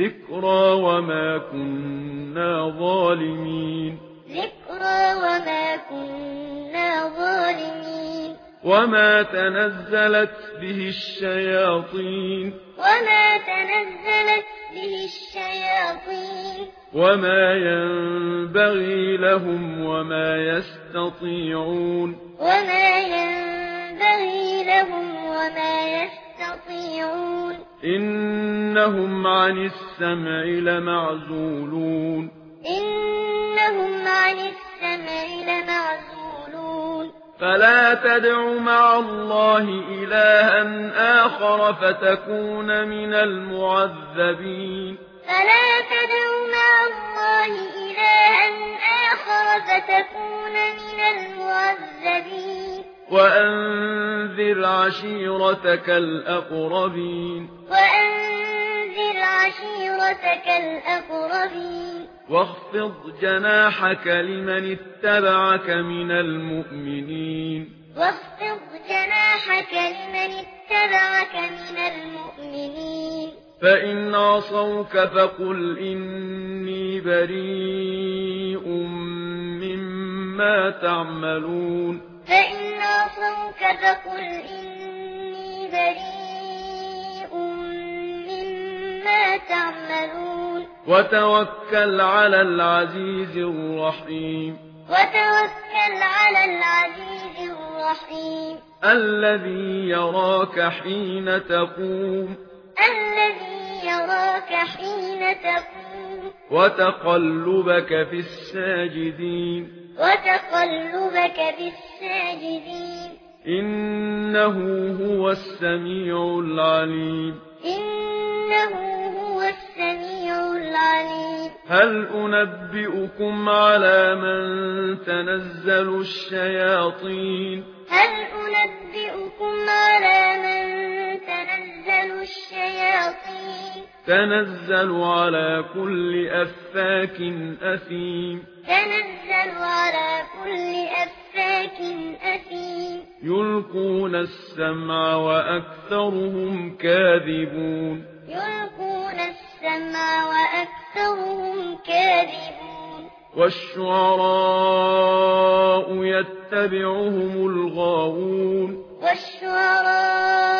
ذكرى وما كنا ظالمين ذكرى وما كنا ظالمين وما تنزلت به الشياطين وما تنزلت به الشياطين وما ينبغي لهم وما يستطيعون وما ينبغي لهم وما يستطيعون إنهم عن السمع لمعزولون. إنهم عن السمع لمعزولون. فلا تدع مع الله إلها آخر فتكون من المعذبين. فلا تدع مع الله إلها آخر فتكون من المعذبين. وأن وأنذر عشيرتك الأقربين وأنذر عشيرتك الأقربين واخفض جناحك لمن اتبعك من المؤمنين واخفض جناحك لمن اتبعك من المؤمنين فإن عصوك فقل إني بريء مما تعملون فإن عصوك فقل إني بريء مما تعملون وتوكل على العزيز الرحيم وتوكل على العزيز الرحيم الذي يراك حين تقوم الذي يراك حين تقوم وتقلبك في الساجدين. وتقلبك في الساجدين. إنه هو السميع العليم. إنه هو السميع العليم. هل أنبئكم على من تنزل الشياطين؟ هل أنبئكم على من الشياطين تنزل على كل أفاك أثيم. تنزل على كل أفاك أثيم. يلقون السمع وأكثرهم كاذبون. يلقون السمع وأكثرهم كاذبون. والشعراء يتبعهم الغاوون. والشعراء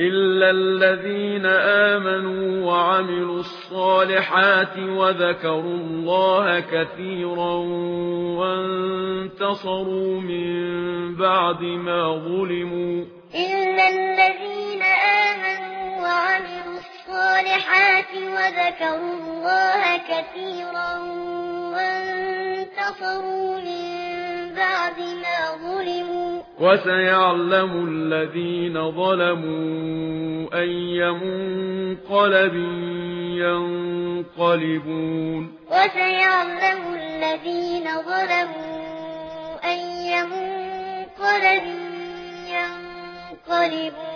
إلا الذين آمنوا وعملوا الصالحات وذكروا الله كثيرا وانتصروا من بعد ما ظلموا إلا الذين آمنوا وعملوا الصالحات وذكروا الله كثيرا وانتصروا من بعد ما وسيعلم الذين ظلموا أي منقلب ينقلبون. وسيعلم الذين ظلموا أي منقلب ينقلبون.